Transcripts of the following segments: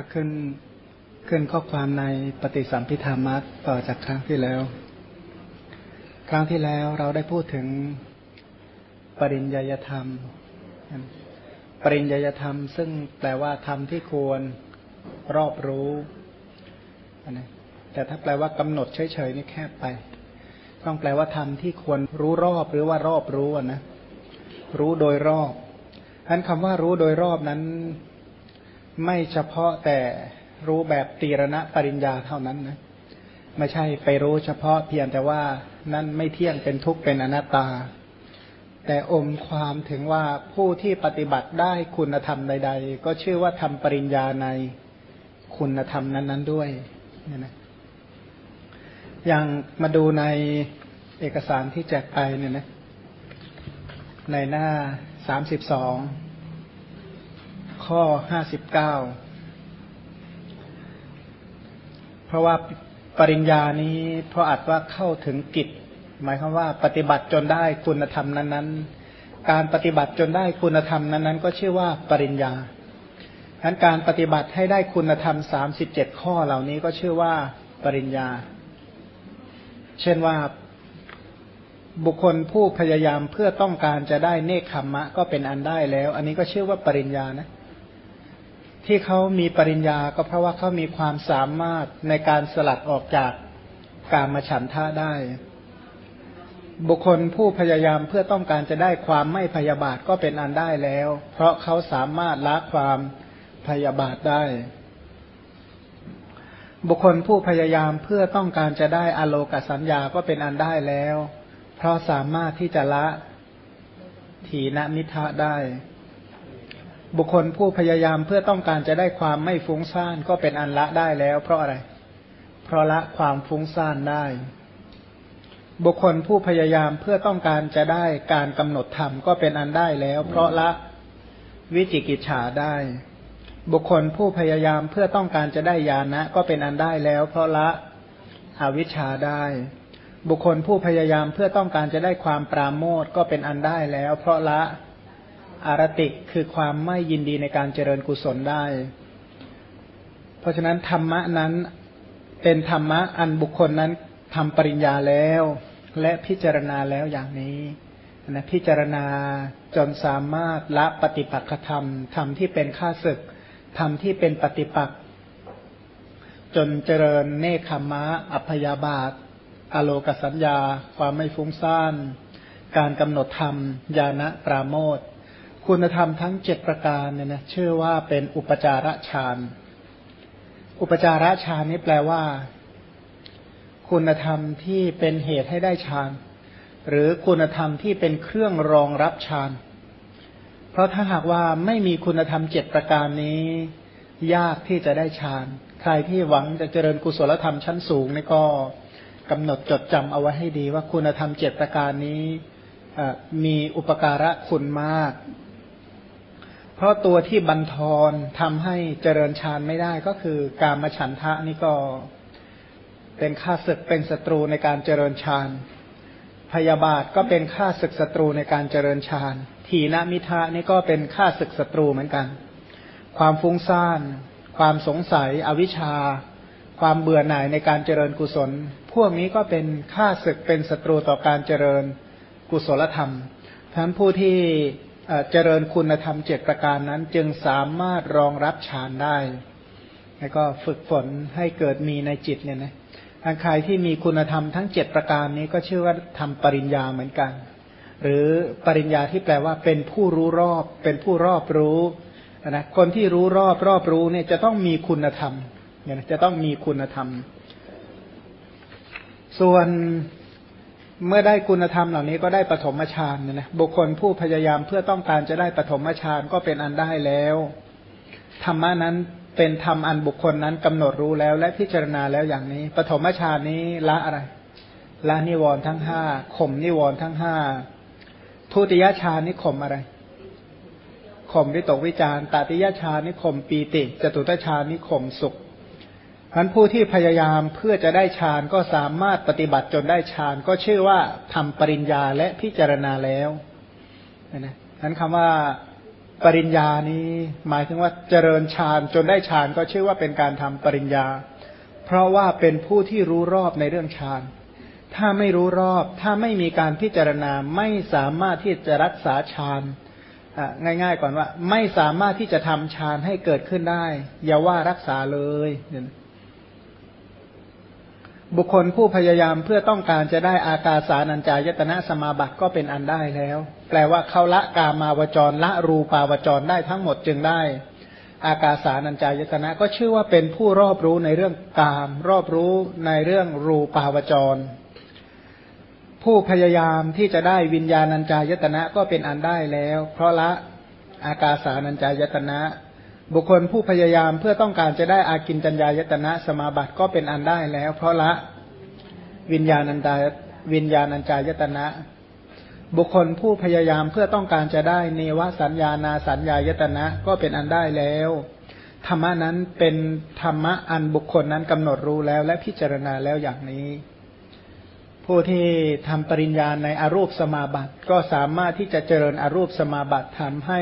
มาขึ้นขึ้นข้อความในปฏิสัมพิธามัตต่อจากครั้งที่แล้ว ครั้งที่แล้วเราได้พูดถึงปริญญาธรรม ปริญญาธรรม ซึ่งแปลว่าธรรมที่ควรรอบรู้นะแต่ถ้าแปลว่ากำหนดเฉยๆนี่แคบไป ต้องแปลว่าธรรมที่ควรรู้รอบหรือว่ารอบรู้นะ รู้โดยรอบท่านคำว่ารู้โดยรอบนั้น ไม่เฉพาะแต่รู้แบบตีรณะปริญญาเท่านั้นนะไม่ใช่ไปรู้เฉพาะเพียงแต่ว่านั่นไม่เที่ยงเป็นทุกข์เป็นอนัตตา แต่อมความถึงว่าผู้ที่ปฏิบัติได้คุณธรรมใด ๆ ก็ชื่อว่าทำปริญญาในคุณธรรมนั้น ๆด้วยเนี่ยนะอย่างมาดูในเอกสารที่แจกไปเนี่ยนะในหน้าสามสิบสอง ข้อห้าสิบเก้าเพราะว่าปริญญานี้เพราะอาจว่าเข้าถึงกิจ หมายความว่าปฏิบัติจนได้คุณธรรมนั้น ๆ การปฏิบัติจนได้คุณธรรมนั้น ๆ ก็ชื่อว่าปริญญาดังนั้นการปฏิบัติให้ได้คุณธรรมสามสิบเจ็ดข้อเหล่านี้ก็ชื่อว่าปริญญา เช่นว่าบุคคลผู้พยายามเพื่อต้องการจะได้เนคขมมะก็เป็นอันได้แล้ว อันนี้ก็ชื่อว่าปริญญานะ ที่เขามีปริญญาก็เพราะว่าเขามีความสามารถในการสลัดออกจากการมาฉันท่าได้ บุคคลผู้พยายามเพื่อต้องการจะได้ความไม่พยาบาทก็เป็นอันได้แล้ว เพราะเขาสามารถละความพยาบาทได้ บุคคลผู้พยายามเพื่อต้องการจะได้อโลกสัญญาก็เป็นอันได้แล้ว เพราะสามารถที่จะละ ถีนมิทะได้ บุคคลผู้พยายามเพื่อต้องการจะได้ความไม่ฟุ้งซ่านก็เป็นอันละได้แล้ว เพราะอะไร เพราะละความฟุ้งซ่านได้ บุคคลผู้พยายามเพื่อต้องการจะได้การกำหนดธรรมก็เป็นอันได้แล้ว เพราะละวิจิกิจฉาได้ บุคคลผู้พยายามเพื่อต้องการจะได้ญาณะก็เป็นอันได้แล้ว เพราะละอวิชชาได้ บุคคลผู้พยายามเพื่อต้องการจะได้ความปราโมทก็เป็นอันได้แล้ว เพราะละ อารติคือความไม่ยินดีในการเจริญกุศลได้ เพราะฉะนั้นธรรมะนั้นเป็นธรรมะอันบุคคลนั้นทำปริญญาแล้ว และพิจารณาแล้วอย่างนี้นะพิจารณาจนสามารถละปฏิปักษธรรมธรรมที่เป็นข้าศึกธรรมที่เป็นปฏิปักษ์จนเจริญเนคขมะ อัพยาบาท อโลกสัญญา ความไม่ฟุ้งซ่าน การกำหนดธรรม ญาณปราโมท คุณธรรมทั้งเจ็ดประการเนี่ยนะชื่อว่าเป็นอุปจาระฌาน อุปจาระฌานนี้แปลว่า คุณธรรมที่เป็นเหตุให้ได้ฌาน หรือคุณธรรมที่เป็นเครื่องรองรับฌาน เพราะถ้าหากว่าไม่มีคุณธรรมเจ็ดประการนี้ ยากที่จะได้ฌาน ใครที่หวังจะเจริญกุศลธรรมชั้นสูงนี่ก็กำหนดจดจำเอาไว้ให้ดีว่าคุณธรรมเจ็ดประการนี้มีอุปการะคุณมาก เพราะตัวที่บันทอนทำให้เจริญฌานไม่ได้ก็คือการมาฉันทะนี่ก็เป็นข้าศึกเป็นศัตรูในการเจริญฌานพยาบาทก็เป็นข้าศึกศัตรูในการเจริญฌานทีนมิทะนี่ก็เป็นข้าศึกศัตรูเหมือนกัน ความฟุ้งซ่าน ความสงสัย อวิชชา ความเบื่อหน่ายในการเจริญกุศล พวกนี้ก็เป็นข้าศึกเป็นศัตรูต่อการเจริญกุศลธรรมทั้นผู้ที่ เจริญคุณธรรมเจ็ดประการนั้น จึงสามารถรองรับฌานได้ แล้วก็ฝึกฝนให้เกิดมีในจิตเนี่ยนะอันใครที่มีคุณธรรมทั้งเจ็ดประการนี้ก็ชื่อว่าทำปริญญาเหมือนกัน หรือปริญญาที่แปลว่าเป็นผู้รู้รอบ เป็นผู้รอบรู้นะคนที่รู้รอบรอบรู้เนี่ยจะต้องมีคุณธรรมเนี่ยจะต้องมีคุณธรรม ส่วน เมื่อได้คุณธรรมเหล่านี้ก็ได้ปฐมฌานนะบุคคลผู้พยายามเพื่อต้องการจะได้ปฐมฌานก็เป็นอันได้แล้วธรรมะนั้นเป็นธรรมอันบุคคลนั้นกำหนดรู้แล้วและพิจารณาแล้วอย่างนี้ปฐมฌานนี้ละอะไรละนิวรณ์ทั้งห้าข่มนิวรณ์ทั้งห้าทุติยฌานนี้ข่มอะไรข่มวิตกวิจารตติยฌานนี้ข่มปีติจตุตฌานนี้ข่มสุข พันผู้ที่พยายามเพื่อจะได้ฌานก็สามารถปฏิบัติจนได้ฌานก็ชื่อว่าทำปริญญาและพิจารณาแล้วนะนั้นคำว่าปริญญานี้หมายถึงว่าเจริญฌานจนได้ฌานก็ชื่อว่าเป็นการทำปริญญา เพราะว่าเป็นผู้ที่รู้รอบในเรื่องฌานถ้าไม่รู้รอบถ้าไม่มีการพิจารณาไม่สามารถที่จะรักษาฌานง่ายๆก่อนว่า ไม่สามารถที่จะทำฌานให้เกิดขึ้นได้ อย่าว่ารักษาเลย บุคคลผู้พยายามเพื่อต้องการจะได้อากาสานัญจายตนะสมาบัติก็เป็นอันได้แล้ว แปลว่าเขาละกามาวจรละรูปาวจรได้ทั้งหมดจึงได้ อากาสานัญจายตนะก็ชื่อว่าเป็นผู้รอบรู้ในเรื่องกาม รอบรู้ในเรื่องรูปาวจร ผู้พยายามที่จะได้วิญญาณัญจายตนะก็เป็นอันได้แล้ว เพราะละอากาสานัญจายตนะ บุคคลผู้พยายามเพื่อต้องการจะได้อากินจัญญายตนะสมาบัติก็เป็นอันได้แล้ว เพราะละวิญญาณันดาวิญญาณัญจายตนะ บุคคลผู้พยายามเพื่อต้องการจะได้เนวสัญญานาสัญญายตนะก็เป็นอันได้แล้ว ธรรมะนั้นเป็นธรรมะอันบุคคลนั้นกำหนดรู้แล้วและพิจารณาแล้วอย่างนี้ ผู้ที่ทำปริญญาในอรูปสมาบัติก็สามารถที่จะเจริญอรูปสมาบัติทำให้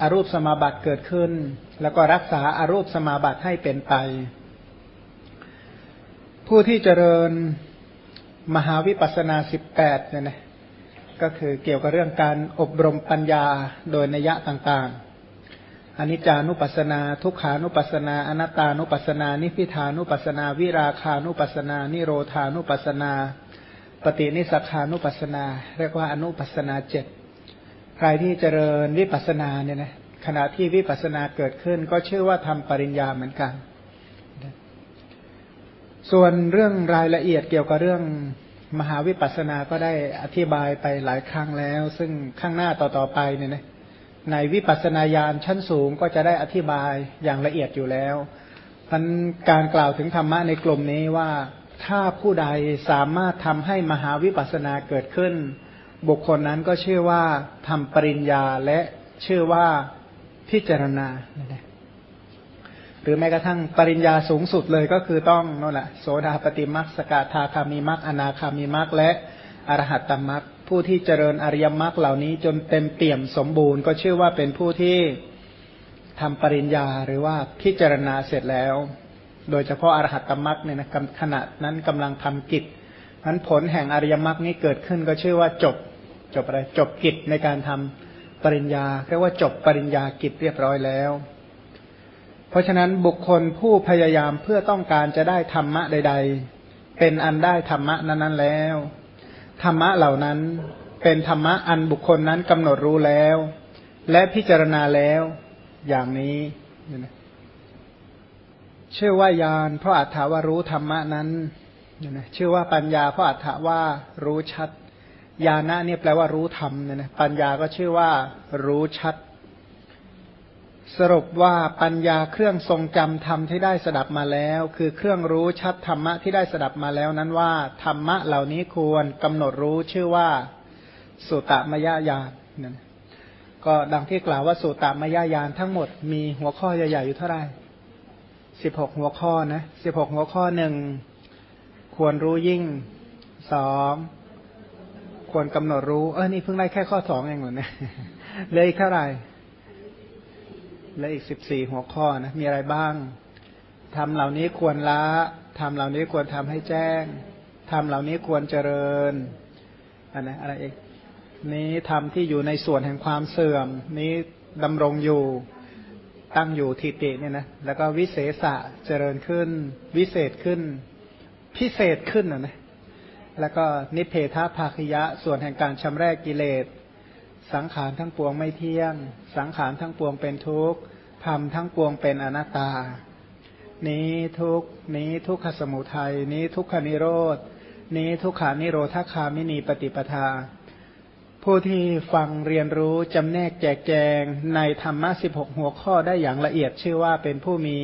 อารูปสมาบัติเกิดขึ้น แล้วก็รักษาอารูปสมาบัติให้เป็นไป ผู้ที่เจริญมหาวิปัสสนาสิบแปดเนี่ยนะก็คือเกี่ยวกับเรื่องการอบรมปัญญาโดยนัยะต่างๆอนิจจานุปัสสนา ทุกขานุปัสสนาอนัตตานุปัสสนา นิพิทานุปัสสนา วิราคานุปัสสนา นิโรธานุปัสสนา ปฏินิสัขานุปัสสนา เรียกว่าอนุปัสสนาเจ็ด รที่เจริญวิปัสนาเนี่ยนะขณะที่วิปัสนาเกิดขึ้น ก็ชื่อว่าทำปริญญาเหมือนกัน ส่วนเรื่องรายละเอียดเกี่ยวกับเรื่องมหาวิปัสสนาก็ได้อธิบายไปหลายครั้งแล้ว ซึ่งข้างหน้าต่อๆไปเนี่ยนะในวิปัสสนาญาณชั้นสูงก็จะได้อธิบายอย่างละเอียดอยู่แล้วมันการกล่าวถึงธรรมะในกลุ่มนี้ว่าถ้าผู้ใดสามารถทำให้มหาวิปัสสนาเกิดขึ้น บุคคลนั้นก็ชื่อว่าทำปริญญาและชื่อว่าพิจารณา หรือแม้กระทั่งปริญญาสูงสุดเลยก็คือต้องนั่นแหละโสดาปฏิมักสกทาคามีมักอนาคามีมักและอรหัตตมักผู้ที่เจริญอริยมรรคเหล่านี้จนเต็มเปี่ยมสมบูรณ์ ก็ชื่อว่าเป็นผู้ที่ทำปริญญาหรือว่าพิจารณาเสร็จแล้ว โดยเฉพาะอรหัตตมรรคเนี่ยนะขณะนั้นกำลังทำกิจนั้นผลแห่งอริยมรรคนี้เกิดขึ้นก็ชื่อว่าจบ จบอะไรจบกิจในการทำปริญญาเรียกว่าจบปริญญากิจเรียบร้อยแล้ว เพราะฉะนั้นบุคคลผู้พยายามเพื่อต้องการจะได้ธรรมะใด ๆ เป็นอันได้ธรรมะนั้นๆแล้ว ธรรมะเหล่านั้นเป็นธรรมะอันบุคคลนั้นกำหนดรู้แล้ว และพิจารณาแล้ว อย่างนี้เชื่อว่ายานเพราะอัตถาว่ารู้ธรรมะนั้นชื่อว่าปัญญาเพราะอัตถาว่ารู้ชัด ญาณะเนี่ยแปลว่ารู้ธรรมเนี่ยนะปัญญาก็ชื่อว่ารู้ชัด สรุปว่าปัญญาเครื่องทรงจำธรรมที่ได้สดับมาแล้ว คือเครื่องรู้ชัดธรรมะที่ได้สดับมาแล้วนั้นว่าธรรมะเหล่านี้ควรกำหนดรู้ชื่อว่าสุตมยญาณนั่นก็ดังที่กล่าวว่าสุตมยญาณทั้งหมดมีหัวข้อใหญ่ๆอยู่เท่าไหร่สิบหกหัวข้อนะสิบหกหัวข้อหนึ่งควรรู้ยิ่งสอง ควรกำหนดรู้เออนี่เพิ่งได้แค่ข้อสองเองเหรอเนี่ยเลยเท่าไหร่เลยอีกสิบสี่หัวข้อนะ มีอะไรบ้างทำเหล่านี้ควรละทำเหล่านี้ควรทำให้แจ้งทำเหล่านี้ควรเจริญอันนะอะไรเองนี้ทำที่อยู่ในส่วนแห่งความเสื่อม นี้ดำรงอยู่ตั้งอยู่ทิฏฐิเนี่ยนะแล้วก็วิเศษะเจริญขึ้น วิเศษขึ้น พิเศษขึ้นอะนะ แล้วก็นิเพทภาคยะส่วนแห่งการชำระกิเลส สังขารทั้งปวงไม่เที่ยง สังขารทั้งปวงเป็นทุกข์ธรรมทั้งปวงเป็นอนัตตา นี้ทุกนี้ทุกขสมุทัยนี้ทุกขนิโรธนี้ทุกขานิโรธคามินีปฏิปทา ผู้ที่ฟังเรียนรู้จำแนกแจกแจงในธรรมะสิบหกหัวข้อได้อย่างละเอียดชื่อว่าเป็นผู้มี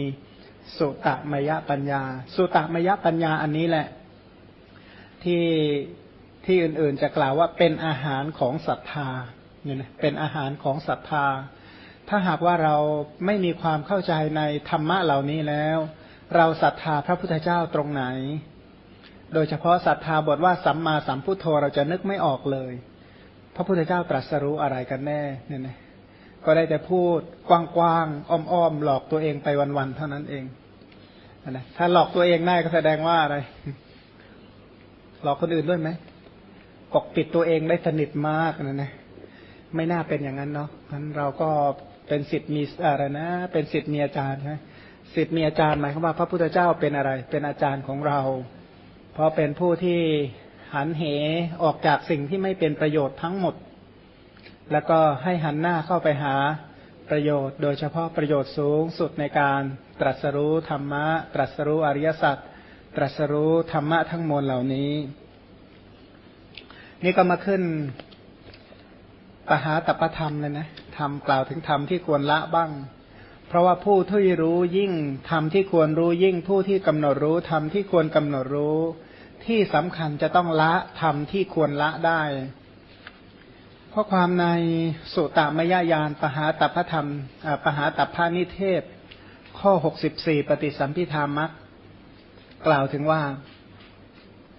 สุตตมยปัญญา สุตตมยปัญญาอันนี้แหละ ที่ที่อื่นๆจะกล่าวว่าเป็นอาหารของศรัทธาเนี่ยนะเป็นอาหารของศรัทธา ถ้าหากว่าเราไม่มีความเข้าใจในธรรมะเหล่านี้แล้ว เราศรัทธาพระพุทธเจ้าตรงไหน โดยเฉพาะศรัทธาบทว่าสัมมาสัมพุทโธเราจะนึกไม่ออกเลย พระพุทธเจ้าตรัสรู้อะไรกันแน่เนี่ยนะก็ได้แต่พูดกว้างๆอ้อมๆหลอกตัวเองไปวันๆเท่านั้นเองนะถ้าหลอกตัวเองได้ก็แสดงว่าอะไร หลอกคนอื่นด้วยไหมปกปิดตัวเองได้สนิทมากนะนะไม่น่าเป็นอย่างนั้นเนาะนั้นเราก็เป็นสิทธิ์มีอะไรนะ เป็นสิทธิ์มีอาจารย์ใช่ไหมสิทธิ์มีอาจารย์หมายความว่าพระพุทธเจ้าเป็นอะไร เป็นอาจารย์ของเรา เพราะเป็นผู้ที่หันเหออกจากสิ่งที่ไม่เป็นประโยชน์ทั้งหมด แล้วก็ให้หันหน้าเข้าไปหาประโยชน์ โดยเฉพาะประโยชน์สูงสุดในการตรัสรู้ธรรมะ ตรัสรู้อริยสัจ ตรัสรู้ธรรมะทั้งมวลเหล่านี้ นี่ก็มาขึ้นปหาตปธรรมเลยนะธรรมกล่าวถึงธรรมที่ควรละบ้าง เพราะว่าผู้ที่รู้ยิ่งธรรมที่ควรรู้ยิ่งผู้ที่กำหนดรู้ธรรมที่ควรกำหนดรู้ ที่สำคัญจะต้องละธรรมที่ควรละได้เพราะความในสุตตมยญาณปหาตปธรรมปหาตพานิเทศ ข้อหกสิบสี่ปฏิสัมพิธามัก กล่าวถึงว่า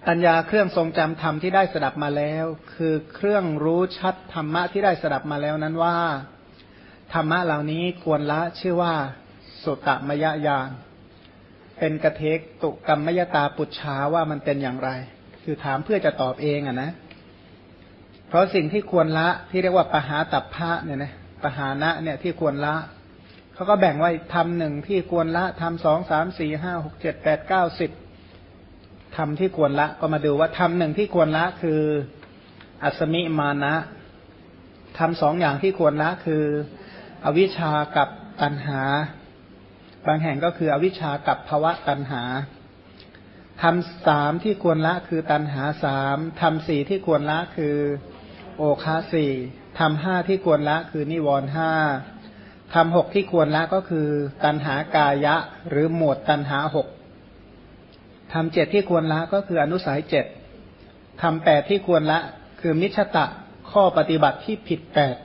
ปัญญาเครื่องทรงจำธรรมที่ได้สดับมาแล้ว คือเครื่องรู้ชัดธรรมะที่ได้สดับมาแล้วนั้นว่า ธรรมะเหล่านี้ควรละชื่อว่าสุตมยญาณเป็นกระเทกตุกรรมมยตาปุจฉาว่ามันเป็นอย่างไร คือถามเพื่อจะตอบเองอะนะ เพราะสิ่งที่ควรละที่เรียกว่าปหาตับพระเนี่ยนะปหานะเนี่ยที่ควรละ เขาก็แบ่งไว้ทำหนึ่งที่ควรละทำสองสามสี่ห้าหกเจ็ดแปดเก้าสิบธรรมที่ควรละก็มาดูว่าธรรมหนึ่งที่ควรละคืออัศมิมานะธรรมสองอย่างที่ควรละคือ อวิชากับตัณหา บางแห่งก็คืออวิชากับภวะตัณหาธรรมสามที่ควรละคือตัณหาสามธรรมสี่ที่ควรละคือ โอคาสี่ธรรมห้าที่ควรละคือนิวรห้า ธรรมหกที่ควรละก็คือ ตัณหากายะ หรือหมวดตัณหาหกทำเจ็ดที่ควรละก็คืออนุสัยเจ็ดทำแปดที่ควรละ คือมิชตะข้อปฏิบัติที่ผิดแปด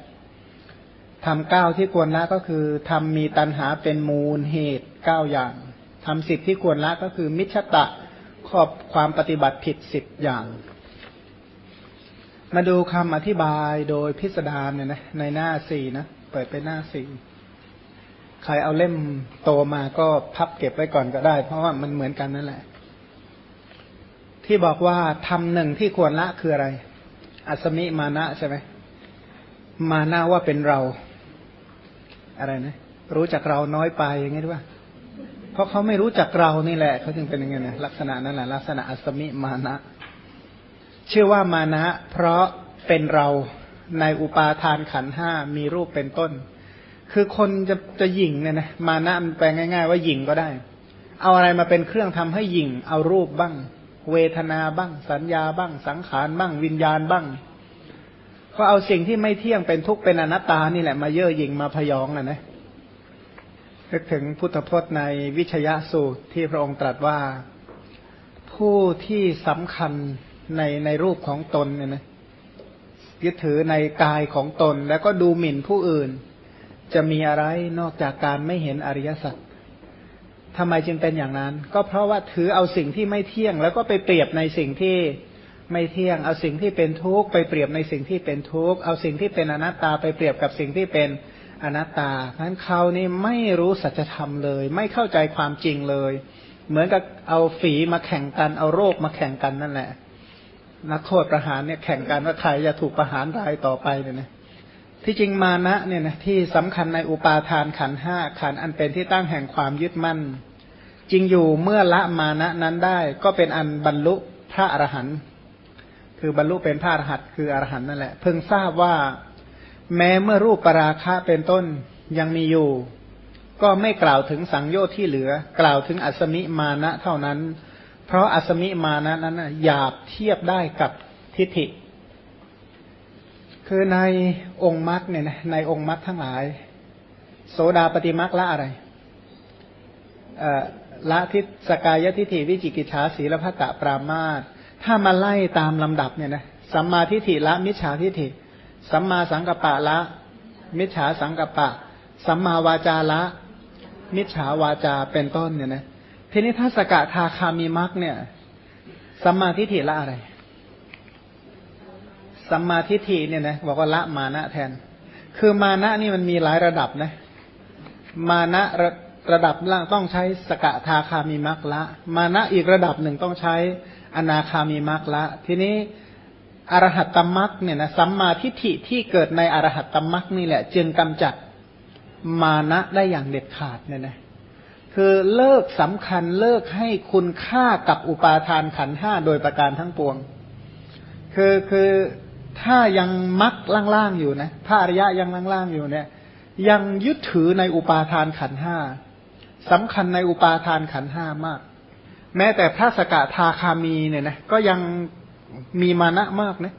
ทำเก้าที่ควรละก็คือทำมีตันหาเป็นมูลเหตุเก้าอย่างทำสิบที่ควรละก็คือ มิชตะขอบความปฏิบัติผิดสิบอย่าง มาดูคำอธิบายโดยพิสดารเนี่ยนะในหน้าสี่นะ เปิดไปหน้าสี่ ใครเอาเล่มโตมาก็พับเก็บไว้ก่อนก็ได้ เพราะว่ามันเหมือนกันนั่นแหละ ที่บอกว่าทำหนึ่งที่ควรละคืออะไร อัศมิมานะใช่ไหมมานะว่าเป็นเรา อะไรนะ รู้จักเราน้อยไปอย่างงี้ด้วยเพราะเขาไม่รู้จักเรานี่แหละเขาจึงเป็นอย่างงี้นะลักษณะนั้นแหละลักษณะอัศมิมานะชื่อว่ามานะ เพราะเป็นเราในอุปาทานขันห้ามีรูปเป็นต้น คือคนจะจะหยิ่งเนี่ยนะมานะมันแปลง่าย ๆ ว่าหยิ่งก็ได้ เอาอะไรมาเป็นเครื่องทำให้หยิ่ง เอารูปบ้าง เวทนาบ้าง สัญญาบ้าง สังขารบ้าง วิญญาณบ้าง ก็เอาสิ่งที่ไม่เที่ยงเป็นทุกข์เป็นอนัตตานี่แหละมาเย่อหยิ่งมาพยองอะนะนึกถึงพุทธพจน์ในวิชยสูตรที่พระองค์ตรัสว่าผู้ที่สำคัญในในรูปของตนเนี่ยนะยึดถือในกายของตนแล้วก็ดูหมิ่นผู้อื่น จะมีอะไรนอกจากการไม่เห็นอริยสัจทำไมจึงเป็นอย่างนั้น ก็เพราะว่าถือเอาสิ่งที่ไม่เที่ยง แล้วก็ไปเปรียบในสิ่งที่ไม่เที่ยง เอาสิ่งที่เป็นทุกข์ไปเปรียบในสิ่งที่เป็นทุกข์ เอาสิ่งที่เป็นอนัตตาไปเปรียบกับสิ่งที่เป็นอนัตตาเพราะนั้นเขานี่ไม่รู้สัจธรรมเลย ไม่เข้าใจความจริงเลย เหมือนกับเอาฝีมาแข่งกัน เอาโรคมาแข่งกันนั่นแหละ นักโทษประหารเนี่ยแข่งกันว่าใครจะถูกประหารรายต่อไปเนี่ยนะ ที่จริงมานะเนี่ยนะที่สำคัญในอุปาทานขันห้าขันอันเป็นที่ตั้งแห่งความยึดมั่น จริงอยู่เมื่อละมานะนั้นได้ ก็เป็นอันบรรลุพระอรหันต์คือบรรลุเป็นพระอรหันต์คืออรหันต์นั่นแหละ เพิ่งทราบว่าแม้เมื่อรูปปราคะเป็นต้นยังมีอยู่ ก็ไม่กล่าวถึงสังโยชน์ที่เหลือ กล่าวถึงอัศมิมานะเท่านั้น เพราะอัศมิมานะนั้นหยาบเทียบได้กับทิฏฐิ คือในองค์มรรคเนี่ยนะในองค์มรรคทั้งหลาย โสดาปฏิมรรคละอะไรละทิสกายทิฏฐิวิจิกิจฉาสีลพัตตปรามาตถ้ามาไล่ตามลำดับเนี่ยนะสัมมาทิฏฐิละมิจฉาทิฏฐิ สัมมาสังกัปปะละ มิจฉาสังกัปปะ สัมมาวาจาละ มิจฉาวาจาเป็นต้นเนี่ยนะทีนี้ถ้าสกทาคามีมักเนี่ย สัมมาทิฏฐิละอะไร สัมมาทิฏฐิเนี่ยนะบอกว่าละมานะแทน คือมานะนี่มันมีหลายระดับนะ มานะระระดับล่างต้องใช้สกทาคามีมักละ มานะอีกระดับหนึ่งต้องใช้อนาคามีมักละ ทีนี้อรหัตตมักเนี่ยนะสัมมาทิฏฐิที่เกิดในอรหัตตมักนี่แหละ จึงกำจัดมานะได้อย่างเด็ดขาดเนี่ยนะคือเลิกสำคัญเลิกให้คุณค่ากับอุปาทานขันห้าโดยประการทั้งปวง คือคือ ถ้ายังมักล่างๆอยู่นะพระอริยะยังล่างๆอยู่เนี่ย ยังยึดถือในอุปาทานขันห้าสำคัญในอุปาทานขันห้ามาก แม้แต่พระสกทาคามีเนี่ยนะก็ยังมีมานะมากนะ